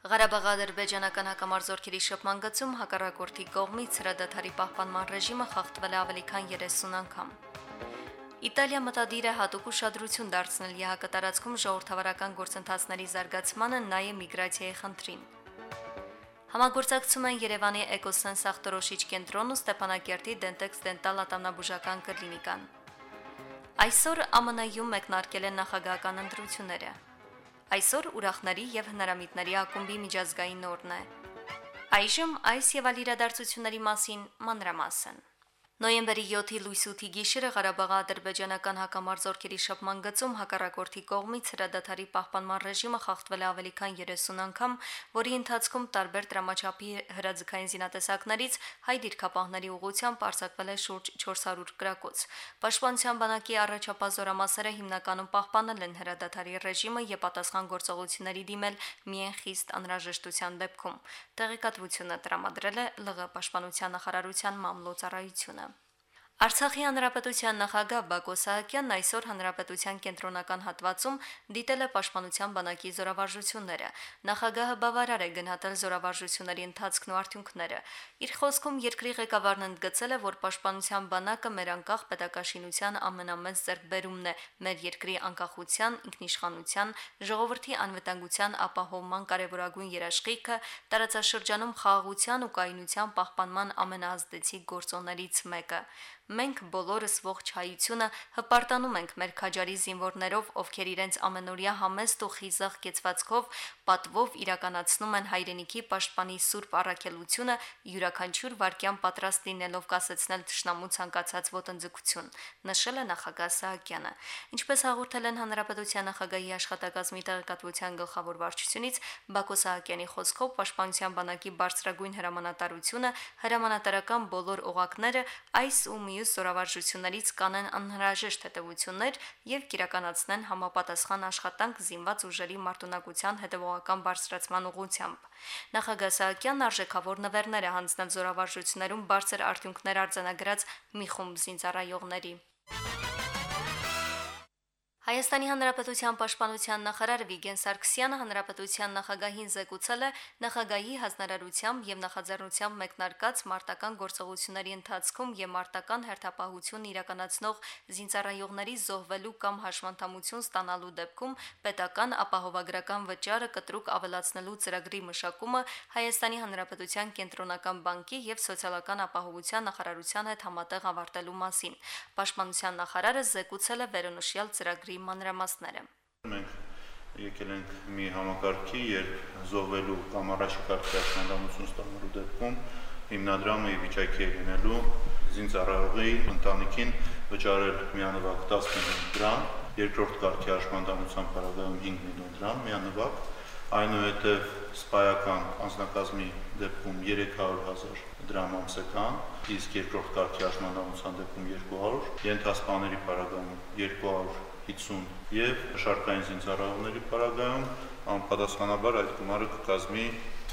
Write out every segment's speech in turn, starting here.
Ղարաբաղ-ադրբեջանական հակամարձությունների շփման գծում հակառակորդի կողմից հրադադարի պահպանման ռեժիմը խախտվել է ավելի քան 30 անգամ։ Իտալիա մտադիր է հատուկ ուշադրություն դարձնել ԵՀԿ տարածքում ժողովրդավարական գործընթացների զարգացմանը, նաև միգրացիայի խնդրին։ Համագործակցում են Երևանի Էկոսենս ախտորոշիչ կենտրոնն ու Ստեփանակերտի Դենտեքս դենտալ ատամնաբուժական կլինիկան։ Այսօր ԱՄՆ-ում մեկնարկել են նախագահական ընտրությունները։ Այսօր ուրախների եւ հնարամիտների ակումբի միջազգային օրն է։ Այժմ այս եւ այլ իրադարձությունների մասին մանրամասն։ Նոյեմբերի 7-ի լույս 8-ի գիշերը Ղարաբաղի ադրբեջանական հակամարձությունների շփման գծում հակառակորդի կողմից հրադադարի պահպանման ռեժիմը խախտվել է ավելի քան 30 անգամ, որի ընթացքում տարբեր դրամաչափի հրաձգային զինատեսակներից հայ դիրքապահների ուղությամբ արձակվել է շուրջ 400 գրակոց։ Պաշտպանության բանակի առաջապահ հիմնականում պահպանել են հրադադարի ռեժիմը եւ պատասխան գործողությունների դիմել միայն խիստ անհրաժեշտության դեպքում։ Տեղեկատվությունը տրամադրել է ԼՂ պաշտպանության նախարարության մամլոյցարայությունը։ Արցախի հանրապետության նախագահ Բակո Սահակյանն այսօր հանրապետության կենտրոնական հատվածում դիտել է պաշտպանության բանակի զորավարժությունները։ Նախագահը բավարար է գնահատել զորավարժությունների ընթացքն ու արդյունքները։ Իր խոսքում երկրի ղեկավարն ընդգծել է, որ պաշտպանության բանակը մեր անկախ պետակաշինության ամենամեծ ձեռքբերումն է մեր երկրի անկախության, ինքնիշխանության, ժողովրդի անվտանգության ապահովման կարևորագույն երաշխիքը, տարածաշրջանում խաղաղության ու կայունության պահպանման ամենաազդեցիկ գործոններից մեկը։ Մենք բոլորս ողջ հայությունը հպարտանում ենք մեր քաջարի զինվորներով, ովքեր իրենց ամենօրյա համեստ ու խիզախ կեցվածքով պատվով իրականացնում են հայրենիքի պաշտպանի սուրբ առաքելությունը, յուրաքանչյուր վարքյան պատրաստ լինելով կասեցնել ճշնամու ցանկացած ոտնձգություն, նշել է նախագահ Սահակյանը։ Ինչպես հաղորդել են հանրապետության նախագահի աշխատակազմի տեղեկատվության գլխավոր վարչությունից, Բակո Սահակյանի խոսքով պաշտպանության բանակի բարձրագույն հրամանատարությունը հրամանատարական բոլոր օղակները այս ու մի մյուս զորավարժություններից կանեն անհրաժեշտ հետևություններ եւ կիրականացնեն համապատասխան աշխատանք զինված ուժերի մարտունակության հետևողական բարձրացման ուղղությամբ։ Նախագահ Սահակյանն արժեքավոր նվերներ է հանձնել զորավարժություններում բարձր արդյունքներ արձանագրած մի խումբ զինծառայողների։ Հայաստանի Հանրապետության Պաշտպանության նախարար Վիգեն Սարգսյանը Հանրապետության նախագահին զեկուցել է նախագահի հանրարարությամբ եւ նախաձեռնությամբ մեկնարկած մարտական գործողությունների ընթացքում եւ մարտական հերթապահություն իրականացնող զինծառայողների զոհվելու կամ հաշմանդամություն ստանալու դեպքում պետական ապահովագրական վճարը կտրուկ ավելացնելու ծրագրի մշակումը Հայաստանի Հանրապետության կենտրոնական բանկի եւ սոցիալական ապահովության նախարարության հետ համատեղ ավարտելու մասին։ Պաշտպանության նախարարը զեկուցել է վերոնշյալ ծրագրի մանրամասները։ Մենք եկել ենք մի համակարգի, երբ զոհվելու կամ առաջիկարգի աշխատանություն ստանալու դեպքում հիմնադրամը եւ վիճակի է գնելու զինծառայողի ընտանիքին վճարել միանվագ 10 միլիոն դրամ, երկրորդ կարգի աշխատանության բարակայում 5 միլիոն դրամ միանվագ, այնուհետև սպայական անձնակազմի դեպքում 300.000 դրամ ամսական, իսկ երկրորդ կարգի աշխատանության դեպքում 200, ենթասպաների բարակայում 200 50 եւ շարքային զինծառայողների պարագայում անպատասխանաբար այդ գումարը կկազմի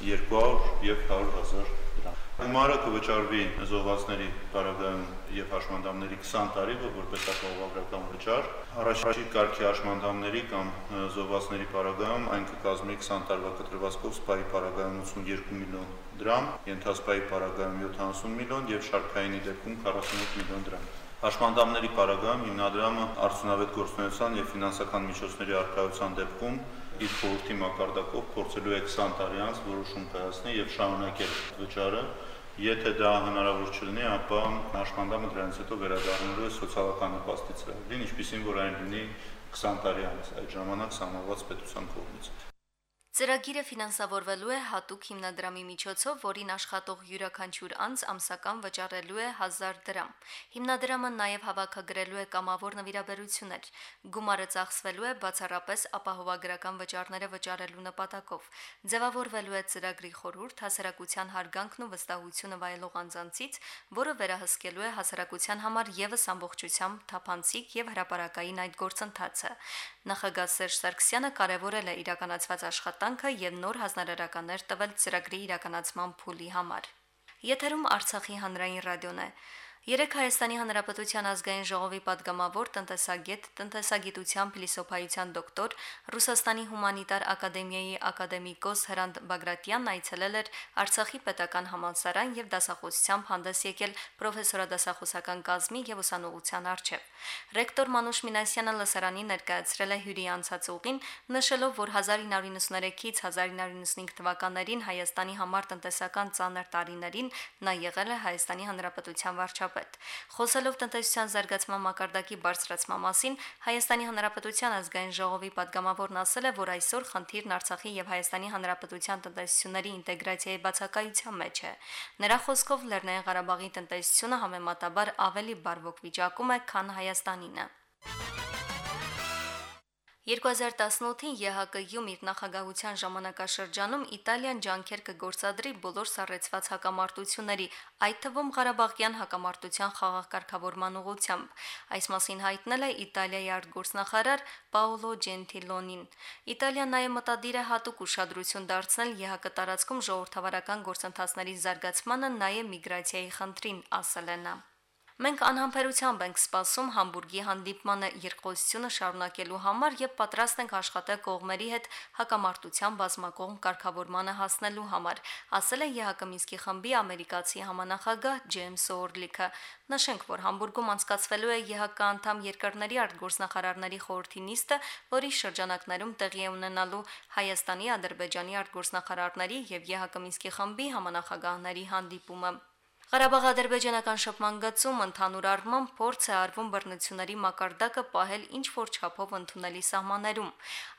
200 եւ 100 հազար դրամ։ Գումարը կվճարվի զոհվածների պարագայում եւ հաշմանդամների 20 տարի որպես ապահովագրական վճար։ Առաջի կարգի հաշմանդամների կամ զոհվածների պարագայում այն կկազմի 20 տարվա կտրվածքով սպայի պարագայում 82 միլիոն դրամ, ենթասպայի պարագայում 70 միլիոն եւ շարքայինի դեպքում 48 միլիոն դրամ։ Հաշմանդամների պարագայում հիմնադրամը արդյունավետ գործունեության եւ ֆինանսական միջոցների արկայության դեպքում իր խորհրդի մակարդակով փորձելու է 20 տարի անց որոշում կայացնել եւ շարունակել վճարը Եթե դա հնարավոր չլինի, ապա հաշմանդամը դրանից հետո վերադառնալու է սոցիալական նպաստի ծրագրին, ինչպիսին որ այն լինի 20 տարի անց այդ ժամանակ սահմանված պետության կողմից։ Ծրագիրը ֆինանսավորվելու է հատուկ հիմնադրամի միջոցով, որին աշխատող յուրաքանչյուր անձ ամսական վճարելու է 1000 դրամ։ Հիմնադրամը նաև հավաքագրելու է կամավոր նվիրաբերություններ։ Գումարը ծախսվելու է բացառապես ապահովագրական վճարները վճարելու նպատակով։ Ձևավորվելու է ծրագրի խորհուրդ հասարակության հարգանքն ու վստահությունը վայելող անձանցից, որը վերահսկելու է հասարակության համար եւս ամբողջությամբ թափանցիկ եւ հրաապարակային այդ գործընթացը։ Նախագահ Սերժ Սարգսյանը կարևորել է իրականացված աշխատանքը եւ նոր հանրարարականներ տվել ծրագրի իրականացման փուլի համար։ Եթերում Արցախի հանրային ռադիոն է։ Երեք Հայաստանի Հանրապետության ազգային ժողովի падգամավոր տնտեսագետ, տնտեսագիտության փիլիսոփայության դոկտոր, Ռուսաստանի հումանիտար ակադեմիայի ակադեմիկոս Հրանտ Բագրատյանն այցելել էր Արցախի պետական համալսարան եւ դասախոսությամբ հանդես եկել պրոֆեսորադասախոսական կազմի եւ ուսանողության արչեւ։ Ռեկտոր Մանուշ Մինասյանը լսարանի ներկայացրել է հյուրի անցած ուղին, նշելով, որ 1993-ից 1995 թվականներին Հայաստանի համար տնտեսական ծանր տարիներին նա եղել է Հայաստանի Հանրապետության վարչապետ վարչապետ։ Խոսելով տնտեսության զարգացման մակարդակի բարձրացման մասին, Հայաստանի Հանրապետության ազգային ժողովի падգամավորն ասել է, որ այսօր խնդիրն Արցախի եւ Հայաստանի Հանրապետության տնտեսությունների ինտեգրացիայի բացակայության մեջ է։ Նրա խոսքով Լեռնային Ղարաբաղի տնտեսությունը համեմատաբար ավելի բարվոք վիճակում է, քան Հայաստանինը։ 2018-ին ԵՀԿ-յում իր նախագահության ժամանակաշրջանում Իտալիան ջանքեր կգործադրի բոլոր սառեցված հակամարտությունների, այդ թվում Ղարաբաղյան հակամարտության խաղաղ ուղղությամբ։ Այս մասին հայտնել է Իտալիայի արտգործնախարար Պաոլո Ջենտիլոնին։ Իտալիան նաև մտադիր է հատուկ ուշադրություն դարձնել ԵՀԿ տարածքում ժողովրդավարական գործընթացների զարգացմանը, նաև միգրացիայի խնդրին, ասել է նա։ Մենք անհամբերությամբ ենք սպասում Համբուրգի հանդիպմանը երկխոսությունը շարունակելու համար եւ պատրաստ ենք աշխատել կողմերի հետ հակամարտության բազմակողմ կարգավորմանը հասնելու համար, ասել է ԵՀԿ Մինսկի խմբի ամերիկացի համանախագահ Ջեյմս Օրլիքը։ Նշենք, որ Համբուրգում անցկացվելու է ԵՀԿ անդամ երկրների արտգործնախարարների խորհրդի նիստը, որի շրջանակներում տեղի է ունենալու Հայաստանի, Ադրբեջանի արտգործնախարարների եւ ԵՀԿ Մինսկի խմբի համանախագահների հանդիպումը։ Ղարաբաղ-ադրբեջանական շփման գծում ընդհանուր առմամբ փորձ է արվում բռնությունների մակարդակը պահել ինչ որ չափով ընդունելի սահմաններում։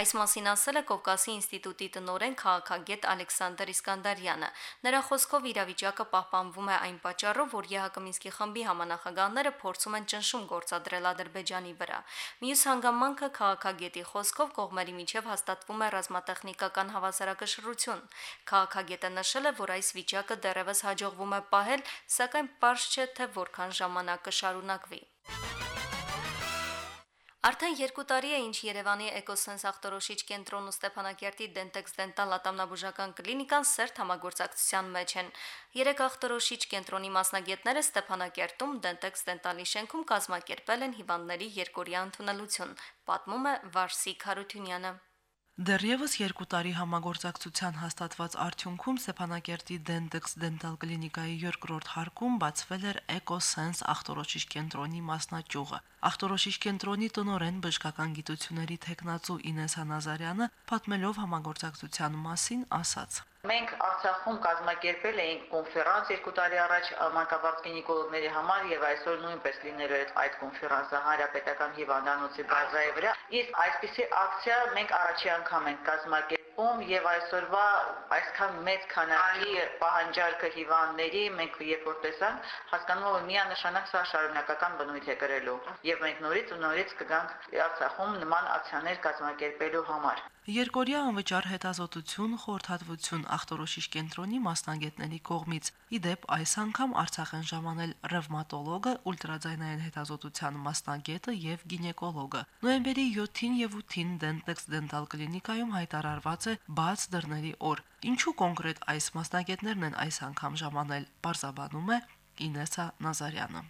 Այս մասին ասել է Կովկասի ինստիտուտի տնօրեն քաղաքագետ Ալեքսանդր Իսկանդարյանը։ Նրա խոսքով իրավիճակը պահպանվում է այն պատճառով, որ ԵՀԿ Մինսկի խմբի համանախագահները փորձում են ճնշում գործադրել Ադրբեջանի վրա։ Մյուս հանգամանքը քաղաքագետի խոսքով կողմերի միջև հաստատվում է ռազմատեխնիկական հավասարակշռություն։ Քաղաքագետը նշել է, որ այս վիճակը դեռևս հաջողվում է պահել սակայն པարզ չէ թե որքան ժամանակ կշարունակվի։ Արդեն 2 տարի է ինչ Երևանի Էկոսենս ախտորոշիչ կենտրոնն ու Ստեփանակերտի Դենտեքս Դենտալ ատամնաբուժական կլինիկան սերտ համագործակցության մեջ են։ Երեք ախտորոշիչ կենտրոնի մասնագետները Ստեփանակերտում Դենտեքս Դենտալի շենքում կազմակերպել են հիվանդների երկորյա ընդունելություն, պատմում է Վարսիկ Հարությունյանը։ Դեռևս 2 տարի համագործակցության հաստատված արդյունքում Սեփանակերտի Dentex Dental կլինիկայի երկրորդ հարկում բացվել էր EcoSense ախտորոշիչ կենտրոնի մասնաճյուղը։ Ախտորոշիչ կենտրոնի տնորեն բժշկական գիտությունների տեխնացու Ինես Անազարյանը պատմելով համագործակցության մասին ասաց. Մենք Արցախում կազմակերպել էինք կոնֆերանս երկու տարի առաջ մանկաբարձ գինեկոլոգների համար եւ այսօր նույնպես լինելու է այդ կոնֆերանսը Հանրապետական հիվանդանոցի բազայի վրա։ Իսկ այսպիսի ակցիա մենք առաջի անգամ ենք կազմակերպել ում եւ այսօրվա այսքան մեծ քանակի պահանջարկը հիվանդների մենք երբ որ տեսանք հասկանում որ միանշանակ սա շարունակական բնույթ է կրելու եւ մենք նորից ու նորից կգանք Արցախում նման ակցիաներ կազմակերպելու համար Երկորյա անվճար հետազոտություն խորհրդատվություն ախտորոշիչ կենտրոնի մասնագետների կողմից։ Իդեպ այս անգամ Արցախ են ժամանել ռևմատոլոգը, ուլտրաձայնային հետազոտության մասնագետը եւ գինեկոլոգը։ Նոյեմբերի 7-ին եւ 8-ին Dentex Dental կլինիկայում հայտարարված է բաց դռների օր։ Ինչու կոնկրետ այս մասնագետներն են այս անգամ ժամանել, բարձաբանում է Ինեսա Նազարյանը։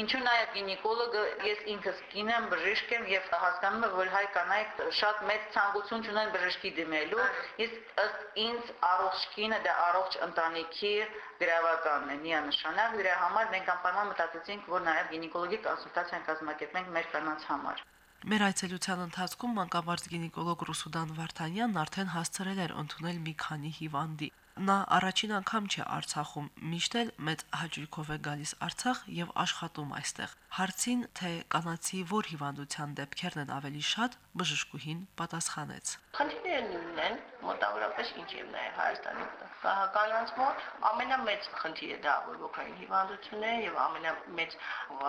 Ինչու նաև գինեկոլոգը, ես ինքս կին եմ, բժիշկ եմ եւ հասկանում եմ, որ հայ կանայք շատ մեծ ցանկություն ունեն բժշկի դիմելու, իսկ ըստ ինձ առողջ կինը դա առողջ ընտանիքի գրավականն է, միանշանակ դրա համար մենք անպայման մտածեցինք, որ նաև գինեկոլոգի կոնսուլտացիա կազմակերպենք մեր կանանց համար։ Մեր այցելության ընթացքում մանկաբարձ գինեկոլոգ Ռուսուդան Վարդանյանն արդեն հասցրել էր ընդունել մի քանի հիվանդի։ Նա առաջին անգամ չէ Արցախում, միշտ էլ մեծ հաճույքով է գալիս Արցախ եւ աշխատում այստեղ։ Հարցին, թե կանացի որ հիվանդության դեպքերն են ավելի շատ, բժշկուհին պատասխանեց. Խնդիրները նույնն են, մոտավորապես ինչ եւ նաեւ Հայաստանի կանանց մոտ ամենամեծ խնդիրը դա որ ոգային հիվանդությունն է եւ ամենամեծ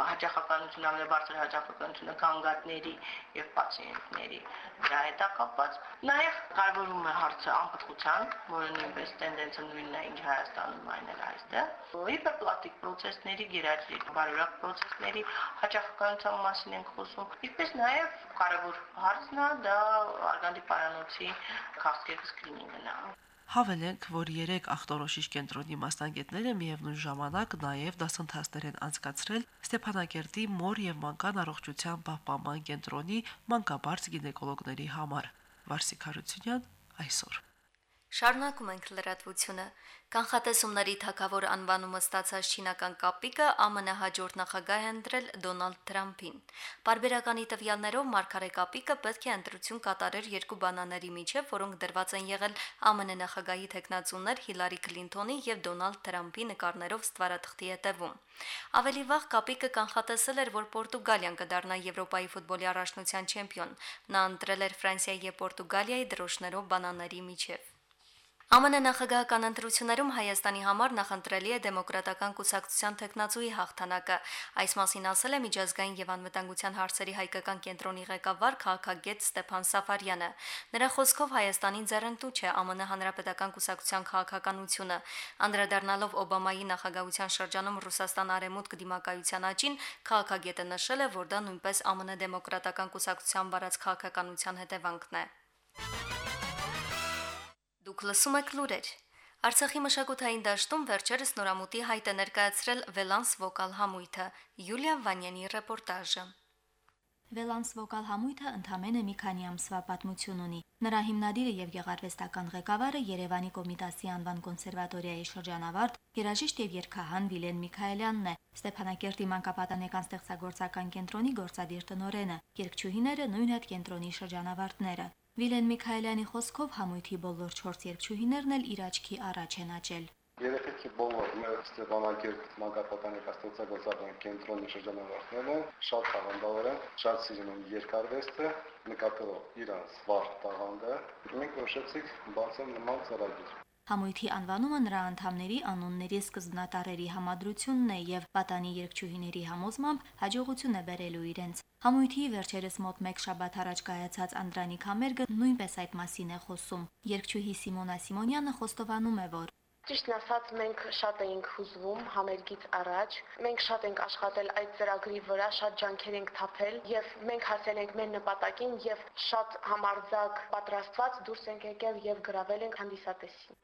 հաճախականությունը, ամենաբարձր հաճախականությունը կանգատների եւ պացիենտների դրա հետ կապված։ Նաեւ կարևորում է հարցը անպտղության, որը նույնպես տենդենսը նույնն է, ինչ Հայաստանում այն էլ այստեղ։ Հիպերպլաստիկ process-ների, գերաճրիկ բարորակ process-ների հաճախականության մասին ենք խոսում։ Ինչպես նաեւ կարևոր հարցն է դա արգանդի պարանոցի քաղցկեղի սկրինինգն է։ Հավելենք, որ 3 ախտորոշիչ կենտրոնի մասնագետները միևնույն ժամանակ նաև դասընթացներ են անցկացրել Ստեփանակերտի մոր եւ մանկան առողջության պահպանման կենտրոնի մանկաբարձ գինեկոլոգների համար։ Վարսիկ Հարությունյան այսօր Շարունակում ենք լրատվությունը։ Կանխատեսումների թակավոր անվանումը ստացած չինական կապիկը ԱՄՆ հաջորդ նախագահ է ընտրել Դոնալդ Թրամփին։ Բարբերականի տվյալներով Մարգարե կապիկը պետք է ընտրություն կատարեր երկու բանաների միջև, որոնք դրված են եղել ԱՄՆ նախագահի տեխնացուներ Հիլարի Քլինթոնի եւ Դոնալդ Թրամփի նկարներով ստվարաթղթի հետևում։ Ավելի վաղ կապիկը կանխատեսել էր, որ Պորտուգալիան կդառնա Եվրոպայի ֆուտբոլի առաջնության չեմպիոն։ Նա ընտրել էր Ֆրանսիայի եւ Պորտուգալիայի դրոշներով բանաների միջև։ ԱՄՆ նախագահական ընտրություններում Հայաստանի համար նախընտրելի է դեմոկրատական կուսակցության տեխնացուի հաղթանակը։ Այս մասին ասել է միջազգային եւ անվտանգության հարցերի հայկական կենտրոնի ղեկավար քաղաքագետ Ստեփան Սաֆարյանը։ Նրա խոսքով Հայաստանին ձեռնտու չէ ԱՄՆ հանրապետական կուսակցության քաղաքականությունը։ Անդրադառնալով Օբամայի նախագահության շրջանում Ռուսաստան արեմուտք դիմակայության աճին, քաղաքագետը նշել է, որ դա նույնպես ԱՄՆ դեմոկրատական կուսակցության բառած քաղաքականության հետևանքն է։ Դուք լսում եք լուրեր։ Արցախի մշակութային դաշտում վերջերս նորամուտի հայտ է ներկայացրել Վելանս վոկալ համույթը։ Յուլիա Վանյանի ռեպորտաժը։ Վելանս վոկալ համույթը ընդամենը մի քանի ամսվա պատմություն ունի։ Նրա հիմնադիրը եւ գեղարվեստական ղեկավարը Երևանի Կոմիտասի անվան կոնսերվատորիայի շրջանավարտ, երաժիշտ եւ երգահան Վիլեն Միքայելյանն է։ Ստեփանակերտի մանկապատանեկան ստեղծագործական կենտրոնի գործադիր տնօրենը։ Երկչուհիները նույն հետ կենտրոնի շրջանավարտները։ Վիլեն Միքայելյանի խոսքով համույթի բոլոր 4 երկչուհիներն էլ իր աչքի առաջ են աճել։ Երեխեքի բոլոր մեր Ստեփանակերտ մանկապատանեկան ստեղծագործական կենտրոնի շրջանավարտները շատ տաղանդավոր են, շատ սիրում են երկարվեստը, նկատելով իրանց վառ տաղանդը։ Մենք որոշեցինք բացել նման ծրագիր։ Համույթի անվանումը նրա անդամների անունների սկզբնատարերի համադրությունն է եւ պատանի երկչուհիների համոզմամբ հաջողություն է բերելու իրենց։ Համույթի վերջերս մոտ 1 շաբաթ առաջ կայացած Անդրանիկ Համերգը նույնպես այդ մասին է խոսում։ Երկչուհի Սիմոնա Սիմոնյանը խոստովանում է, որ Ճիշտն ասած, մենք շատ էինք հուզվում համերգից առաջ։ Մենք շատ ենք աշխատել այդ ծրագրի վրա, շատ ջանքեր ենք թափել եւ մենք հասել ենք մեր նպատակին եւ շատ համարձակ պատրաստված դուրս ենք եկել եւ գրավել ենք հանդիսատեսին։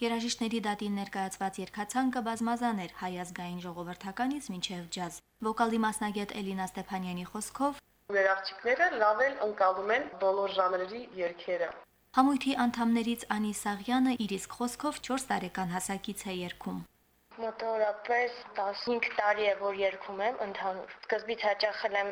Երաժիշտների դատին ներկայացված երկացանկը բազմազան էր հայ ազգային ժողովրդականից մինչև ջազ։ Վոկալի մասնագետ Էլինա Ստեփանյանի խոսքով Վերաղցիկները լավ էլ ընկալում են բոլոր ժանրերի երգերը։ Համույթի անդամներից Անի Սաղյանը իր իսկ խոսքով 4 տարեկան հասակից է երգում։ Մոտորապես 15 տարի է որ երգում եմ ընդհանուր։ Սկզբից հաճախել եմ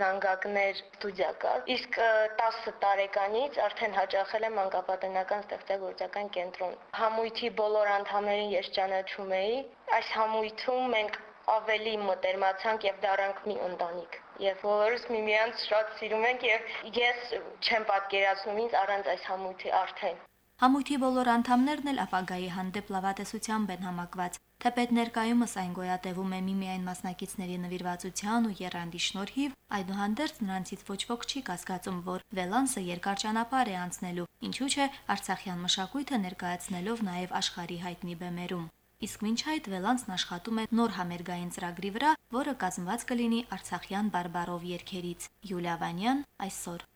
զանգակներ ստուդիա կար, իսկ 10 տարեկանից արդեն հաճախել եմ մանկապատենական ստեղծագործական կենտրոն։ Համույթի բոլոր անդամներին ես ճանաչում էի։ Այս համույթում մենք ավելի մտերմացանք եւ դարանք մի ընտանիք եւ բոլորս միմյանց շատ սիրում ենք եւ ես չեմ պատկերացնում ինձ առանց այս համույթի արդեն Համույթի բոլոր անդամներն էլ ապագայի հանդեպ լավատեսությամբ են համակված։ Թեպետ ներկայումս այն գոյատևում է միմիայն մասնակիցների նվիրվածության ու երանդի շնորհիվ, այդուհանդերձ նրանցից ոչ ոք չի կասկածում, որ Վելանսը երկար ճանապարհ է անցնելու, ինչու՞ չէ Արցախյան մշակույթը ներկայացնելով նաև աշխարհի հայտնի բեմերում։ Իսկ մինչ այդ Վելանսն աշխատում է նոր համերգային ծրագրի վրա, որը կազմված կլինի Արցախյան բարբարով երգերից։ Յուլիա Վանյան այսօր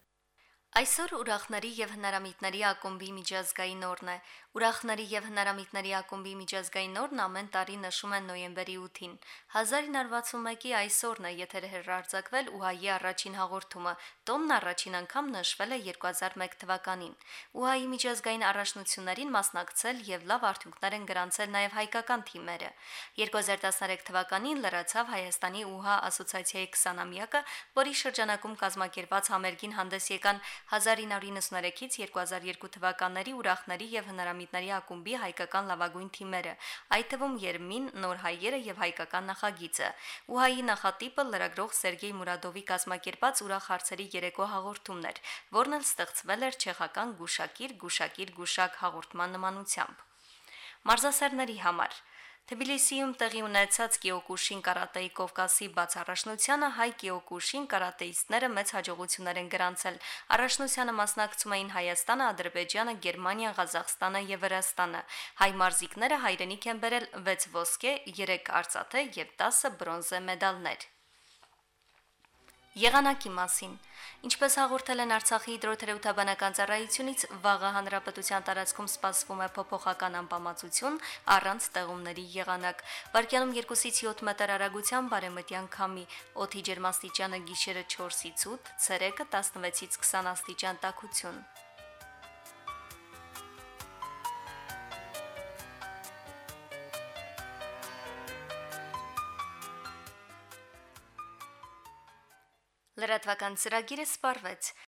Այսօր ուրախների եւ հնարամիտների ակումբի միջազգային օրն է։ Ուրախների եւ հնարամիտների ակումբի միջազգային օրն ամեն տարի նշում են նոյեմբերի 8-ին։ 1961-ի այսօրն է եթեր հերարձակվել ՈՒՀԱ-ի առաջին հաղորդումը։ Տոնն առաջին անգամ նշվել է 2001 թվականին։ ՈՒՀԱ-ի միջազգային առաջնություններին մասնակցել եւ լավ արդյունքներ են գրանցել նաեւ հայկական թիմերը։ 2013 թվականին լրացավ Հայաստանի ՈՒՀԱ ասոցիացիայի 20-ամյակը, որի շրջանակում կազմակերպված համերգին հանդես եկան 1993-ից 2002 թվականների ուրախների եւ հնարամիտների ակումբի հայկական լավագույն թիմերը, այդ թվում Երմին, Նոր հայերը եւ հայկական նախագիծը։ ՈՒՀԱ-ի նախատիպը լրագրող Սերգեյ Մուրադովի կազմակերպած ուրախ հարցերի երեկո հաղորդումն էր, որն էլ ստեղծվել էր չեխական գուշակիր գուշակիր գուշակ հաղորդման նմանությամբ։ Մարզասերների համար Թբիլիսիում տեղի ունեցած Կիոկուշին կարատեի Կովկասի բացառաշնությանը հայ Կիոկուշին կարատեիստները մեծ հաջողություններ են գրանցել։ Առաջնությանը մասնակցում էին Հայաստանը, Ադրբեջանը, Գերմանիան, Ղազախստանը եւ Վրաստանը։ Հայ մարզիկները հայրենիք են բերել 6 ոսկե, 3 արծաթե եւ 10 բրոնզե մեդալներ։ Եղանակի մասին Ինչպես հաղորդել են Արցախի հիդրոթերապևտաբանական ծառայությունից, վաղը հանրապետության տարածքում սպասվում է փոփոխական անբավարարություն առանց ստեղումների եղանակ։ Վարկյանում 2-ից 7 մետր արագության բարեմտյան քամի, օդի ջերմաստիճանը գիշերը 4-ից 8, ցերեկը 16-ից 20 աստիճան տաքություն։ Լրատվական ծրագիրը սպառվեց։